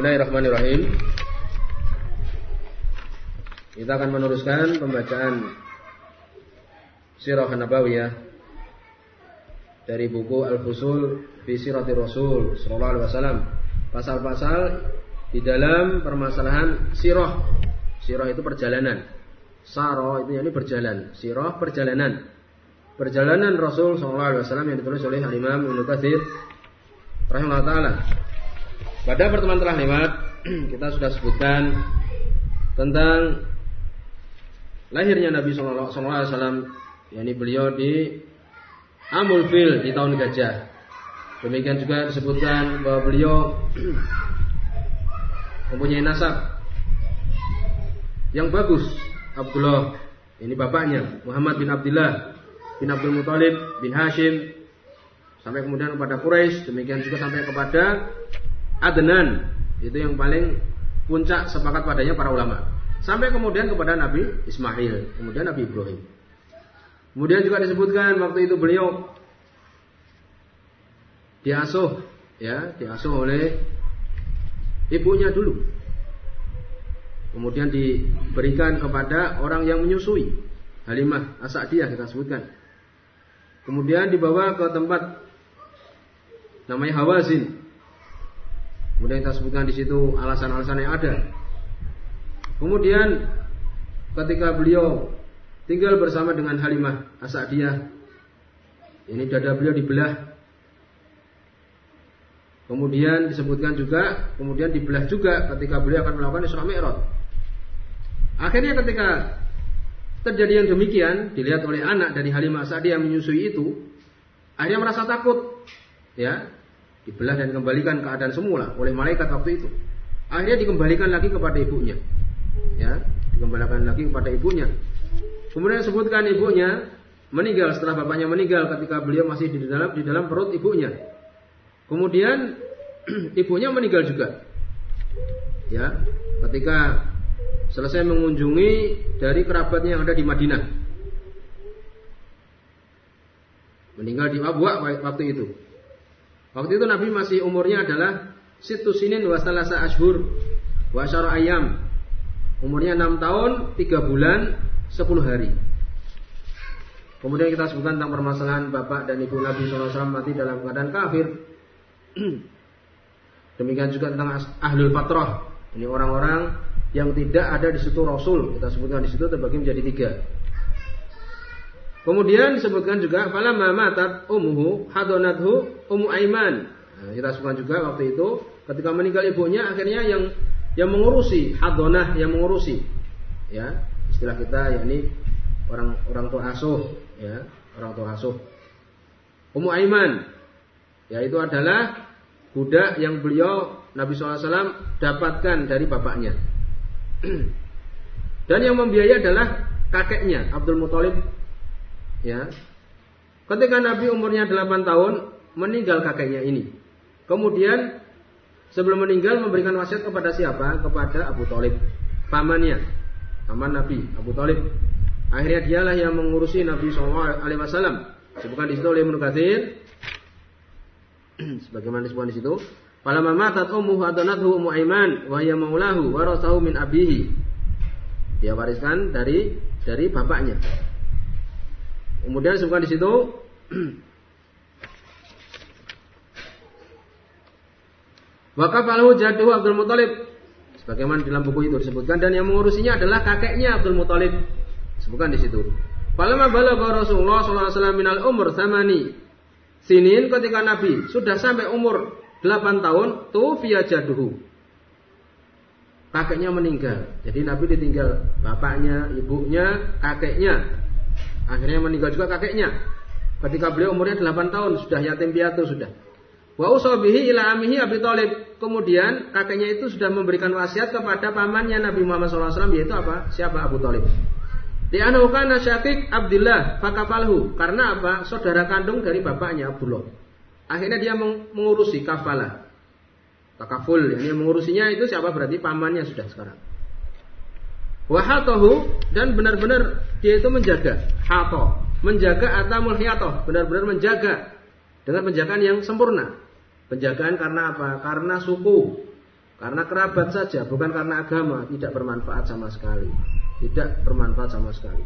Bismillahirrahmanirrahim. Kita akan meneruskan pembacaan Sirah Nabawiyah dari buku Al-Fusul fi Siratir Rasul sallallahu alaihi wasallam. Pasal-pasal di dalam permasalahan sirah. Sirah itu perjalanan. Saro itu ini berjalan. Sirah perjalanan. Perjalanan Rasul sallallahu alaihi wasallam yang ditulis oleh Imam Ibnu Katsir rahimahullah taala. Pada pertemuan telah lewat kita sudah sebutkan tentang lahirnya Nabi Shallallahu Alaihi Wasallam, yakni beliau di Amul Fil di tahun gajah. Demikian juga disebutkan bahwa beliau mempunyai nasab yang bagus. Abdullah ini bapaknya Muhammad bin Abdullah bin Abdul Muthalib bin Hashim sampai kemudian kepada Quraisy demikian juga sampai kepada Adnan itu yang paling puncak sepakat padanya para ulama. Sampai kemudian kepada Nabi Ismail, kemudian Nabi Ibrahim. Kemudian juga disebutkan waktu itu beliau diasuh ya, diasuh oleh ibunya dulu. Kemudian diberikan kepada orang yang menyusui. Halimah Asadiyah kita sebutkan. Kemudian dibawa ke tempat namanya Hawazin Kemudian kita sebutkan di situ alasan-alasan yang ada. Kemudian ketika beliau tinggal bersama dengan Halimah Asadiyah, ini dada beliau dibelah. Kemudian disebutkan juga, kemudian dibelah juga ketika beliau akan melakukan Isra Mi'raj. Akhirnya ketika terjadi yang demikian, dilihat oleh anak dari Halimah Asadiyah menyusui itu, akhirnya merasa takut, ya, dibelah dan kembalikan keadaan semula oleh malaikat waktu itu. Akhirnya dikembalikan lagi kepada ibunya. Ya, dikembalikan lagi kepada ibunya. Kemudian sebutkan ibunya meninggal setelah bapaknya meninggal ketika beliau masih di dalam di dalam perut ibunya. Kemudian ibunya meninggal juga. Ya, ketika selesai mengunjungi dari kerabatnya yang ada di Madinah. Meninggal di Abuak waktu itu. Waktu itu Nabi masih umurnya adalah situ sinin wasalasa ashur wa ayam. Umurnya 6 tahun, 3 bulan, 10 hari. Kemudian kita sebutkan tentang permasalahan bapak dan ibu Nabi SAW mati dalam keadaan kafir. Demikian juga tentang ahlul fatrah. Ini orang-orang yang tidak ada di situ Rasul. Kita sebutkan di situ terbagi menjadi tiga. Kemudian disebutkan juga falamma matat ummuhu hadonathu ummu Aiman. Nah, kita sebutkan juga waktu itu ketika meninggal ibunya akhirnya yang yang mengurusi hadonah yang mengurusi. Ya istilah kita yakni orang orang tua asuh ya orang tua asuh. Ummu Aiman yaitu adalah budak yang beliau Nabi SAW dapatkan dari bapaknya. Dan yang membiayai adalah kakeknya Abdul Muthalib Ya. Ketika Nabi umurnya 8 tahun, meninggal kakeknya ini. Kemudian sebelum meninggal memberikan wasiat kepada siapa? Kepada Abu Talib, pamannya, paman Nabi Abu Talib. Akhirnya dialah yang mengurusi Nabi Shallallahu Alaihi Wasallam. Sebutkan di situ oleh Ibnu sebagaimana disebutkan di situ. Falamma matat ummuhu adanathu ummu Aiman wa hiya maulahu warasahu min abihi. Dia wariskan dari dari bapaknya. Kemudian disebutkan di situ Wakafalahu jatuh Abdul Muthalib sebagaimana dalam buku itu disebutkan dan yang mengurusinya adalah kakeknya Abdul Muthalib. Sebutkan di situ. Falamma balagha Rasulullah sallallahu alaihi wasallam minal umur samani sinin ketika Nabi sudah sampai umur 8 tahun tuh via jaduhu. Kakeknya meninggal. Jadi Nabi ditinggal bapaknya, ibunya, kakeknya. Akhirnya meninggal juga kakeknya. Ketika beliau umurnya 8 tahun, sudah yatim piatu sudah. Wa usabihi ila amihi Abi Thalib. Kemudian kakeknya itu sudah memberikan wasiat kepada pamannya Nabi Muhammad SAW yaitu apa? Siapa Abu Thalib? Di kana syakik Abdullah fakafalhu. Karena apa? Saudara kandung dari bapaknya Abdullah. Akhirnya dia mengurusi kafalah. Takaful, yang mengurusinya itu siapa berarti pamannya sudah sekarang. Wahatohu dan benar-benar dia itu menjaga hato, menjaga atamul hiyato, benar-benar menjaga dengan penjagaan yang sempurna. Penjagaan karena apa? Karena suku. Karena kerabat saja, bukan karena agama, tidak bermanfaat sama sekali. Tidak bermanfaat sama sekali.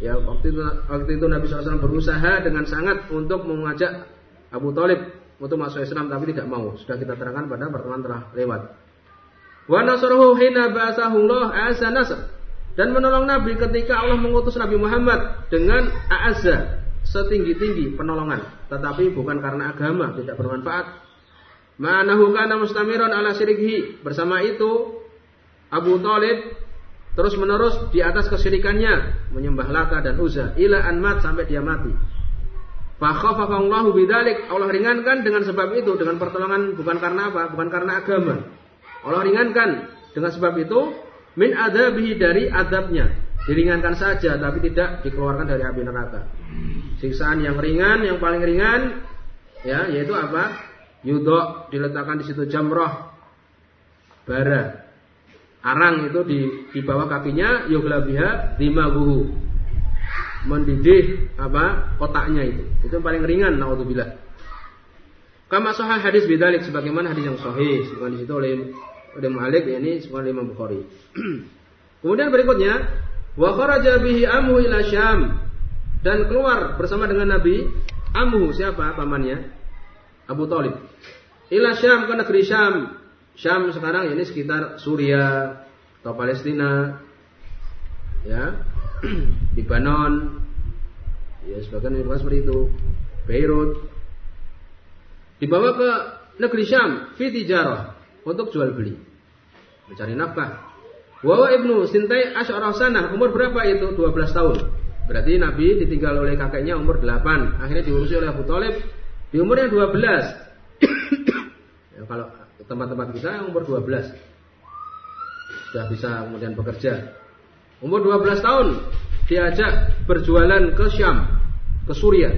Ya, waktu itu, waktu itu Nabi SAW berusaha dengan sangat untuk mengajak Abu Talib untuk masuk Islam, tapi tidak mau. Sudah kita terangkan pada pertemuan telah lewat. Wa nasruhu hina ba'athahullah asa. Dan menolong Nabi ketika Allah mengutus Nabi Muhammad dengan a'azza, setinggi-tinggi penolongan. Tetapi bukan karena agama, tidak bermanfaat, Ma'anahu kana mustamiran ala syirikhi. Bersama itu Abu Talib terus menerus di atas kesyirikannya menyembah Lata dan Uzza ila anmat sampai dia mati. Fa khafafallahu bidzalik. Allah ringankan dengan sebab itu dengan pertolongan bukan karena apa? Bukan karena agama. Allah ringankan dengan sebab itu min adabihi dari adabnya. Diringankan saja tapi tidak dikeluarkan dari api neraka. Siksaan yang ringan, yang paling ringan ya yaitu apa? yudok diletakkan di situ jamroh bara arang itu di di bawah kakinya yuglabiha dimaguhu mendidih apa kotaknya itu itu paling ringan naudzubillah kama sahih hadis bidalik sebagaimana hadis yang sahih bukan di situ oleh oleh ya ini sebuah Imam Bukhari kemudian berikutnya wa kharaja bihi amhu ila Syam dan keluar bersama dengan Nabi amhu siapa pamannya Abu Talib. Ila Syam ke negeri Syam. Syam sekarang ini sekitar Suria atau Palestina. Ya. Libanon. Ya, sebagian informasi seperti itu. Beirut. Dibawa ke negeri Syam, fi tijarah untuk jual beli. Mencari nafkah. Wawa ibnu Sintai asyarah sana, umur berapa itu? 12 tahun. Berarti Nabi ditinggal oleh kakeknya umur 8. Akhirnya diurusi oleh Abu Talib di umur yang 12. ya, kalau tempat-tempat kita yang umur 12 sudah bisa kemudian bekerja. Umur 12 tahun diajak berjualan ke Syam, ke Suriah.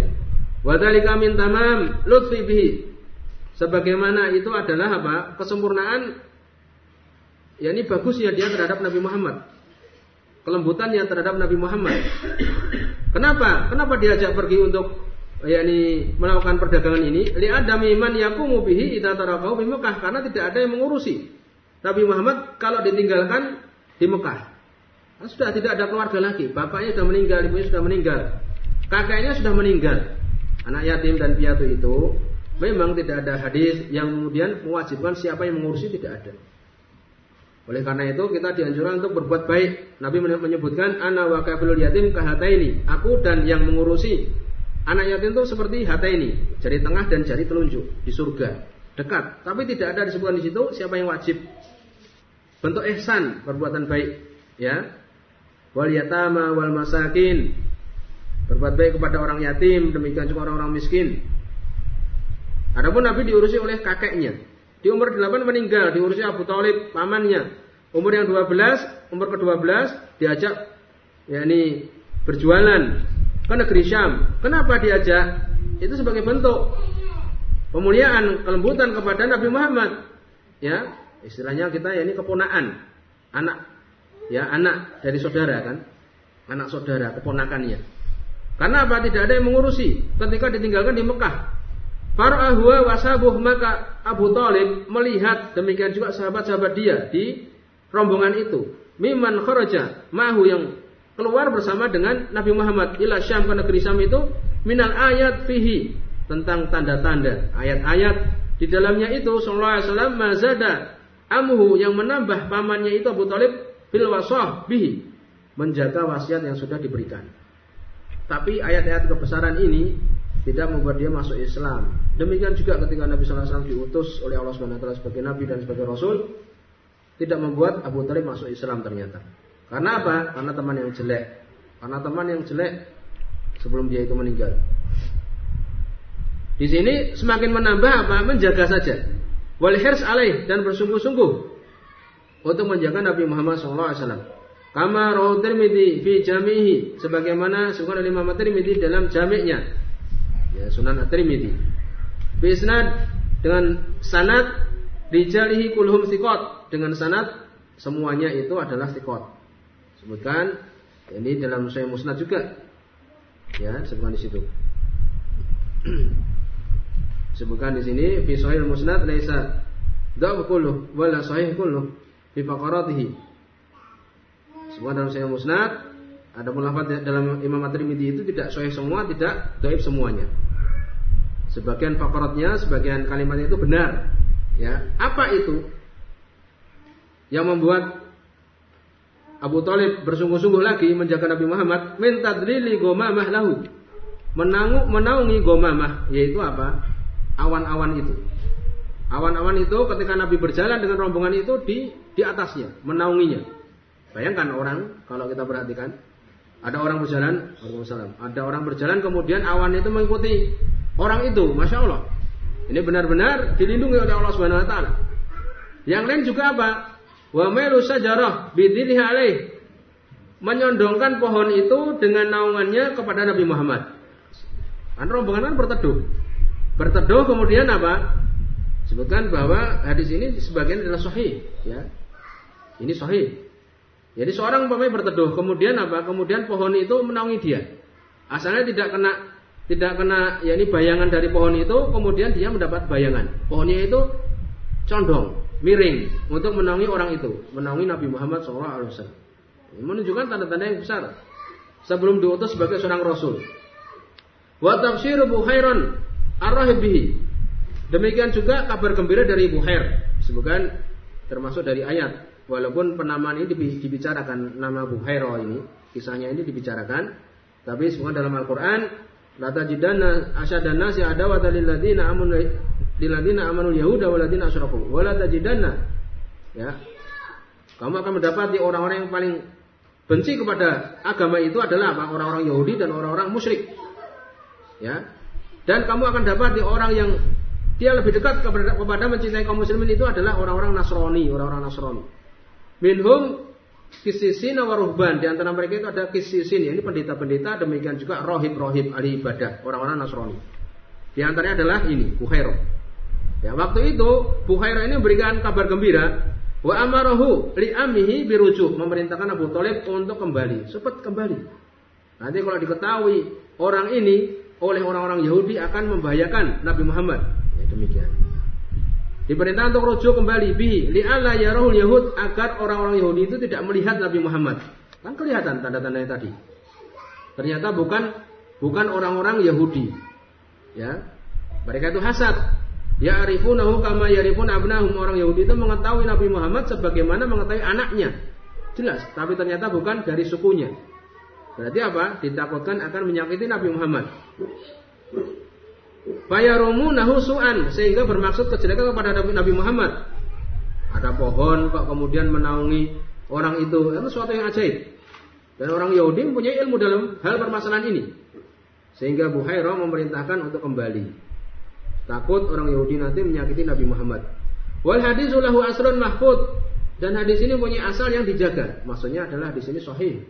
Wadhalika min tamam lutfi bihi. Sebagaimana itu adalah apa? Kesempurnaan ya ini bagusnya dia terhadap Nabi Muhammad. Kelembutannya terhadap Nabi Muhammad. Kenapa? Kenapa diajak pergi untuk yakni melakukan perdagangan ini li adami man yaqumu bihi di Mekah karena tidak ada yang mengurusi. Nabi Muhammad kalau ditinggalkan di Mekah. Sudah tidak ada keluarga lagi. Bapaknya sudah meninggal, ibunya sudah meninggal. Kakeknya sudah meninggal. Anak yatim dan piatu itu memang tidak ada hadis yang kemudian mewajibkan siapa yang mengurusi tidak ada. Oleh karena itu kita dianjurkan untuk berbuat baik. Nabi menyebutkan ana wa yatim kahataini. Aku dan yang mengurusi Anak yatim itu seperti hati ini, jari tengah dan jari telunjuk di surga, dekat. Tapi tidak ada disebutkan di situ siapa yang wajib. Bentuk ihsan, perbuatan baik, ya. Wal yatama wal masakin. Berbuat baik kepada orang yatim, demikian juga orang-orang miskin. Adapun Nabi diurusi oleh kakeknya. Di umur 8 meninggal, diurusi Abu Talib, pamannya. Umur yang 12, umur ke-12 diajak yakni berjualan ke negeri Syam. Kenapa diajak? Itu sebagai bentuk pemuliaan kelembutan kepada Nabi Muhammad. Ya, istilahnya kita ya ini keponaan, anak ya anak dari saudara kan, anak saudara keponakannya. Karena apa? Tidak ada yang mengurusi ketika ditinggalkan di Mekah. Farahwa wasabuh maka Abu Talib melihat demikian juga sahabat-sahabat dia di rombongan itu. Miman kharaja mahu yang keluar bersama dengan Nabi Muhammad ila Syam ke negeri Syam itu minal ayat fihi tentang tanda-tanda ayat-ayat di dalamnya itu sallallahu alaihi wasallam mazada amhu yang menambah pamannya itu Abu Talib bil wasah bihi menjaga wasiat yang sudah diberikan. Tapi ayat-ayat kebesaran ini tidak membuat dia masuk Islam. Demikian juga ketika Nabi Wasallam diutus oleh Allah Taala sebagai Nabi dan sebagai Rasul, tidak membuat Abu Talib masuk Islam ternyata. Karena apa? Karena teman yang jelek. Karena teman yang jelek sebelum dia itu meninggal. Di sini semakin menambah apa? Menjaga saja. Wal hirs alaih dan bersungguh-sungguh untuk menjaga Nabi Muhammad SAW. Kama rawu Tirmidzi fi jamihi sebagaimana sunan Imam Tirmidzi dalam jamiknya. Ya, Sunan At-Tirmidzi. Bisnad dengan sanad dijalihi kulhum sikot dengan sanad semuanya itu adalah sikot. Sebutkan ini dalam Sahih Musnad juga. Ya, sebutkan di situ. sebutkan di sini fi Sahih Musnad laisa Dha'f kullu wala sahih kullu fi faqaratihi. Semua dalam Sahih Musnad ada lafaz dalam Imam At-Tirmidzi itu tidak sahih semua, tidak dhaif semuanya. Sebagian faqaratnya, sebagian kalimatnya itu benar. Ya, apa itu? Yang membuat Abu Talib bersungguh-sungguh lagi menjaga Nabi Muhammad? Min tadlili gomamah lahu. Menangu, menaungi gomamah yaitu apa? Awan-awan itu. Awan-awan itu ketika Nabi berjalan dengan rombongan itu di di atasnya menaunginya. Bayangkan orang kalau kita perhatikan ada orang berjalan ada orang berjalan kemudian awan itu mengikuti orang itu masya Allah ini benar-benar dilindungi oleh Allah Subhanahu Wa Taala yang lain juga apa Wa melu sajarah bidilha alaih. Menyondongkan pohon itu dengan naungannya kepada Nabi Muhammad. Kan rombongan kan berteduh. Berteduh kemudian apa? Sebutkan bahwa hadis ini sebagian adalah sahih, ya. Ini sahih. Jadi seorang pemain berteduh, kemudian apa? Kemudian pohon itu menaungi dia. Asalnya tidak kena tidak kena ya ini bayangan dari pohon itu, kemudian dia mendapat bayangan. Pohonnya itu condong, miring untuk menaungi orang itu, menaungi Nabi Muhammad SAW. Menunjukkan tanda-tanda yang besar sebelum diutus sebagai seorang rasul. Wa tafsir Buhairon ar-rahibihi. Demikian juga kabar gembira dari Buhair. Sebutkan termasuk dari ayat. Walaupun penamaan ini dibicarakan nama Buhairo ini, kisahnya ini dibicarakan, tapi semua dalam Al-Qur'an la tajidana asyadan nasi ladina amanu amanul yahuda waladina asyraku. Wala ya. Kamu akan mendapati orang-orang yang paling benci kepada agama itu adalah apa? Orang-orang Yahudi dan orang-orang musyrik. Ya. Dan kamu akan dapat di orang yang dia lebih dekat kepada, kepada mencintai kaum muslimin itu adalah orang-orang Nasrani, orang-orang Nasrani. Minhum kisisin waruhban di antara mereka itu ada kisisin, ini pendeta-pendeta, demikian juga rohib-rohib ahli ibadah, orang-orang Nasrani. Di antaranya adalah ini, Bukhairah. Ya, waktu itu Bukhairah ini memberikan kabar gembira wa amarahu li amihi birujuh memerintahkan Abu Thalib untuk kembali, cepat kembali. Nanti kalau diketahui orang ini oleh orang-orang Yahudi akan membahayakan Nabi Muhammad. Ya, demikian. Diperintah untuk rujuk kembali bi li alla yarahul yahud agar orang-orang Yahudi itu tidak melihat Nabi Muhammad. Kan kelihatan tanda-tandanya tadi. Ternyata bukan bukan orang-orang Yahudi. Ya. Mereka itu hasad, Ya'rifunahu kama ya'rifun abnahum orang Yahudi itu mengetahui Nabi Muhammad sebagaimana mengetahui anaknya. Jelas, tapi ternyata bukan dari sukunya. Berarti apa? Ditakutkan akan menyakiti Nabi Muhammad. Fayarumu nahusuan sehingga bermaksud kejelekan kepada Nabi Muhammad. Ada pohon kok kemudian menaungi orang itu. Itu suatu yang ajaib. Dan orang Yahudi mempunyai ilmu dalam hal permasalahan ini. Sehingga Buhairah memerintahkan untuk kembali. Takut orang Yahudi nanti menyakiti Nabi Muhammad. Wal hadis lahu asrun mahfud dan hadis ini punya asal yang dijaga. Maksudnya adalah di sini sahih.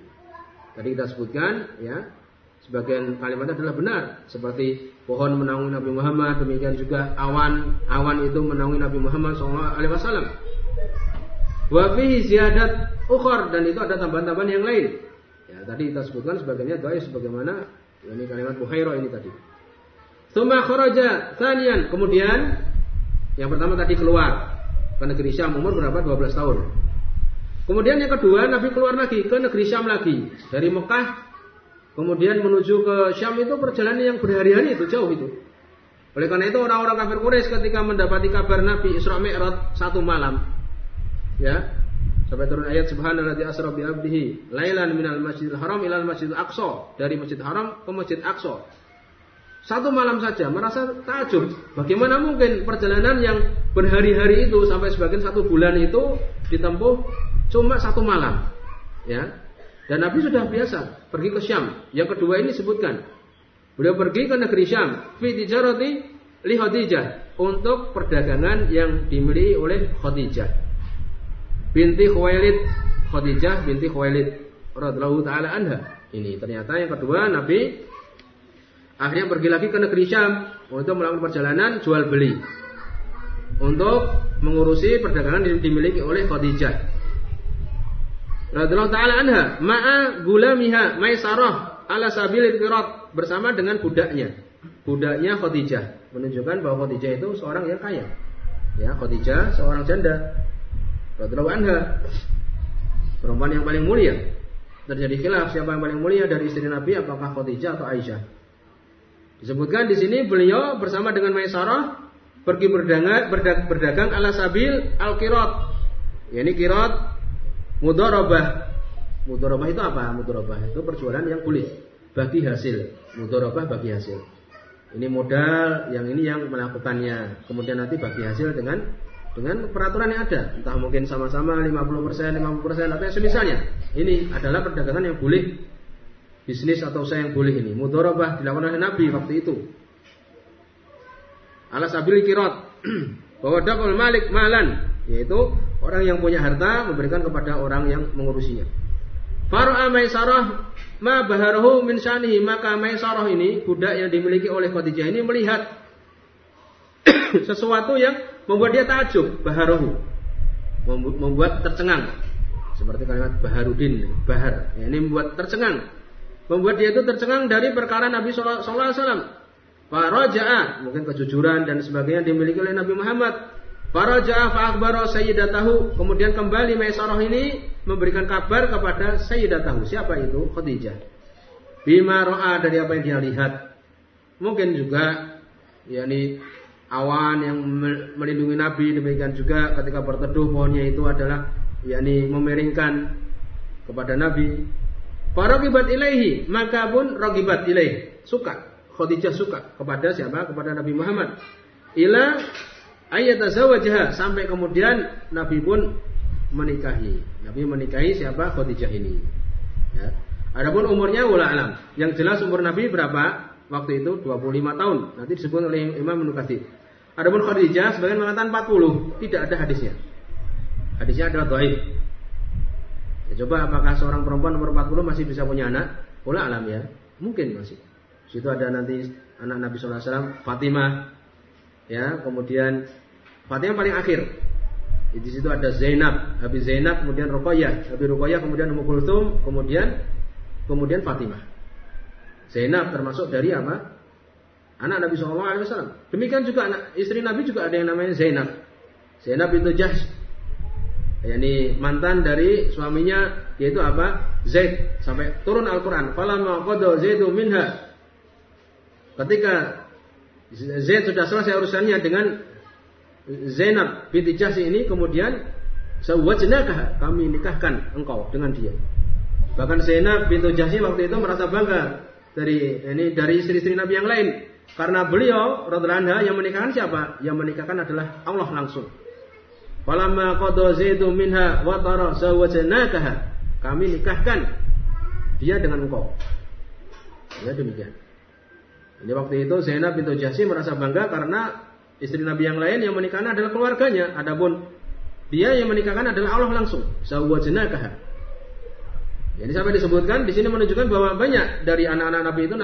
Tadi kita sebutkan ya, sebagian kalimatnya adalah benar seperti pohon menaungi Nabi Muhammad, demikian juga awan awan itu menaungi Nabi Muhammad SAW. Wa fihi ziyadat ukhar dan itu ada tambahan-tambahan yang lain. Ya, tadi kita sebutkan sebagainya doa sebagaimana ini kalimat Bukhairah ini tadi. Tsumma kharaja tsaniyan. Kemudian yang pertama tadi keluar ke negeri Syam umur berapa? 12 tahun. Kemudian yang kedua Nabi keluar lagi ke negeri Syam lagi. Dari Mekah kemudian menuju ke Syam itu perjalanan yang berhari-hari itu jauh itu. Oleh karena itu orang-orang kafir Quraisy ketika mendapati kabar Nabi Isra Mi'raj satu malam ya sampai turun ayat subhanalladzi asra bi abdihi lailan minal masjidil haram ilal masjidil aqsa dari masjid haram ke masjid aqsa satu malam saja merasa takjub. Bagaimana mungkin perjalanan yang berhari-hari itu sampai sebagian satu bulan itu ditempuh cuma satu malam, ya. Dan Nabi sudah biasa pergi ke Syam. Yang kedua ini sebutkan, beliau pergi ke negeri Syam, fi tijarati li Khadijah untuk perdagangan yang dimiliki oleh Khadijah binti Khuwailid Khadijah binti Khuwailid radhiyallahu taala anha. Ini ternyata yang kedua Nabi Akhirnya pergi lagi ke negeri Syam untuk melakukan perjalanan jual beli. Untuk mengurusi perdagangan yang dimiliki oleh Khadijah. Radhiyallahu taala anha, ma'a gulamiha Maisarah ala qirat bersama dengan budaknya. Budaknya Khadijah menunjukkan bahwa Khadijah itu seorang yang kaya. Ya, Khadijah seorang janda. Radhiyallahu anha. Perempuan yang paling mulia. Terjadi khilaf siapa yang paling mulia dari istri Nabi apakah Khadijah atau Aisyah. Disebutkan di sini beliau bersama dengan Maisarah pergi berdagang, berdagang ala sabil al-kirat. Ya, ini kirat mudorobah. Mudorobah itu apa? Mudorobah itu perjualan yang boleh bagi hasil. Mudorobah bagi hasil. Ini modal, yang ini yang melakukannya. Kemudian nanti bagi hasil dengan dengan peraturan yang ada. Entah mungkin sama-sama 50%, 50% atau yang semisalnya. Ini adalah perdagangan yang boleh bisnis atau usaha yang boleh ini. Mudorobah dilakukan oleh Nabi waktu itu. Alas abil kirot bahwa dakul malik malan yaitu orang yang punya harta memberikan kepada orang yang mengurusinya. Faru'a Maisarah ma baharahu min syanihi. Maka Maisarah ini budak yang dimiliki oleh Khadijah ini melihat sesuatu yang membuat dia takjub baharahu membuat tercengang. Seperti kalimat baharudin bahar. Ya, ini membuat tercengang. Membuat dia itu tercengang dari perkara Nabi Sallallahu Alaihi Wasallam. Mungkin kejujuran dan sebagainya dimiliki oleh Nabi Muhammad Faraja'a fa'akbara sayyidatahu. Kemudian kembali Maisarah ini memberikan kabar kepada sayyidatahu. Siapa itu? Khadijah. Bima ro'a dari apa yang dia lihat. Mungkin juga yakni awan yang melindungi Nabi demikian juga ketika berteduh pohonnya itu adalah yakni memiringkan kepada Nabi. Faragibat ilaihi maka pun rogibat ilaihi suka Khadijah suka kepada siapa? Kepada Nabi Muhammad. Ila ayat azawajah sampai kemudian Nabi pun menikahi. Nabi menikahi siapa? Khadijah ini. Ya. Adapun umurnya wala alam. Yang jelas umur Nabi berapa? Waktu itu 25 tahun. Nanti disebut oleh Imam Menukati. Adapun Khadijah sebagian mengatakan 40, tidak ada hadisnya. Hadisnya adalah dhaif. Ya, coba apakah seorang perempuan umur 40 masih bisa punya anak? Wala alam ya. Mungkin masih. Situ ada nanti anak Nabi SAW, Fatimah, ya, kemudian Fatimah paling akhir. Di situ ada Zainab, Habis Zainab, kemudian Ruqayyah, Habis Ruqayyah, kemudian Ummu Kulthum, kemudian kemudian Fatimah. Zainab termasuk dari apa? Anak Nabi SAW. Demikian juga anak istri Nabi juga ada yang namanya Zainab. Zainab itu Jahsh. Yani mantan dari suaminya yaitu apa? Zaid sampai turun Al-Qur'an. Falamma qada Zaidu minha Ketika Zaid sudah selesai urusannya dengan Zainab binti Jahsi ini kemudian sewajnakah kami nikahkan engkau dengan dia. Bahkan Zainab binti Jahsi waktu itu merasa bangga dari ini dari istri-istri Nabi yang lain karena beliau radhiyallahu yang menikahkan siapa? Yang menikahkan adalah Allah langsung. Falamma qada Zaidu minha wa tara. Kami nikahkan dia dengan engkau. Ya demikian. Jadi waktu itu Zainab bintu Jahsi merasa bangga karena istri Nabi yang lain yang menikahkan adalah keluarganya. Adapun dia yang menikahkan adalah Allah langsung. Zawwajnakaha. Jadi sampai disebutkan di sini menunjukkan bahwa banyak dari anak-anak Nabi itu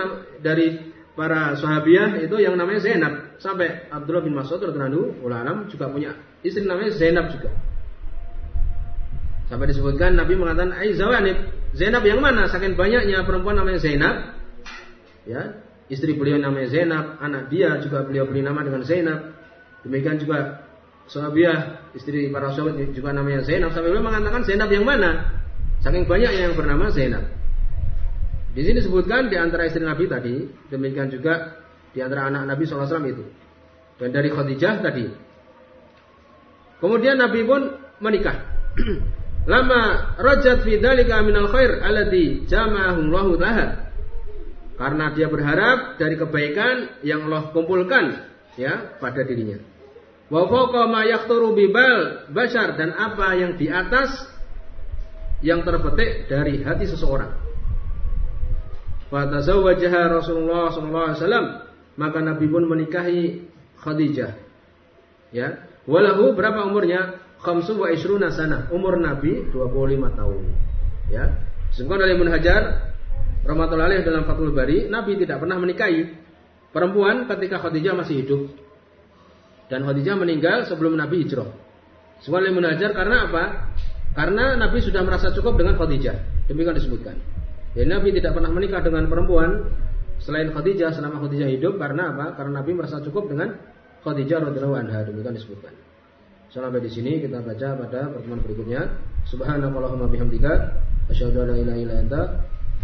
dari para sahabiah itu yang namanya Zainab. Sampai Abdullah bin Mas'ud radhiyallahu anhu juga punya istri namanya Zainab juga. Sampai disebutkan Nabi mengatakan. Zainab yang mana? Saking banyaknya perempuan namanya Zainab. Ya, istri beliau namanya Zainab, anak dia juga beliau beri nama dengan Zainab. Demikian juga Sahabiah, istri para sahabat juga namanya Zainab. Sampai beliau mengatakan Zainab yang mana? Saking banyak yang bernama Zainab. Di sini disebutkan di antara istri Nabi tadi, demikian juga di antara anak Nabi SAW itu. Dan dari Khadijah tadi. Kemudian Nabi pun menikah. Lama rajat fi dzalika minal khair alladhi jama'ahu Allahu taala karena dia berharap dari kebaikan yang Allah kumpulkan ya pada dirinya. Wa fawqa bibal bashar dan apa yang di atas yang terpetik dari hati seseorang. Fatazawwajaha Rasulullah sallallahu alaihi wasallam maka Nabi pun menikahi Khadijah. Ya. Walahu berapa umurnya? Khamsu wa isruna sana. Umur Nabi 25 tahun. Ya. Disebutkan oleh Ibnu Hajar rahmatullahi dalam Fathul Bari, Nabi tidak pernah menikahi perempuan ketika Khadijah masih hidup. Dan Khadijah meninggal sebelum Nabi hijrah. Sebuah Munajar karena apa? Karena Nabi sudah merasa cukup dengan Khadijah. Demikian disebutkan. Jadi Nabi tidak pernah menikah dengan perempuan selain Khadijah selama Khadijah hidup karena apa? Karena Nabi merasa cukup dengan Khadijah radhiyallahu anha. Demikian disebutkan. Sampai di sini kita baca pada pertemuan berikutnya. Subhanakallahumma bihamdika asyhadu an la ilaha illa anta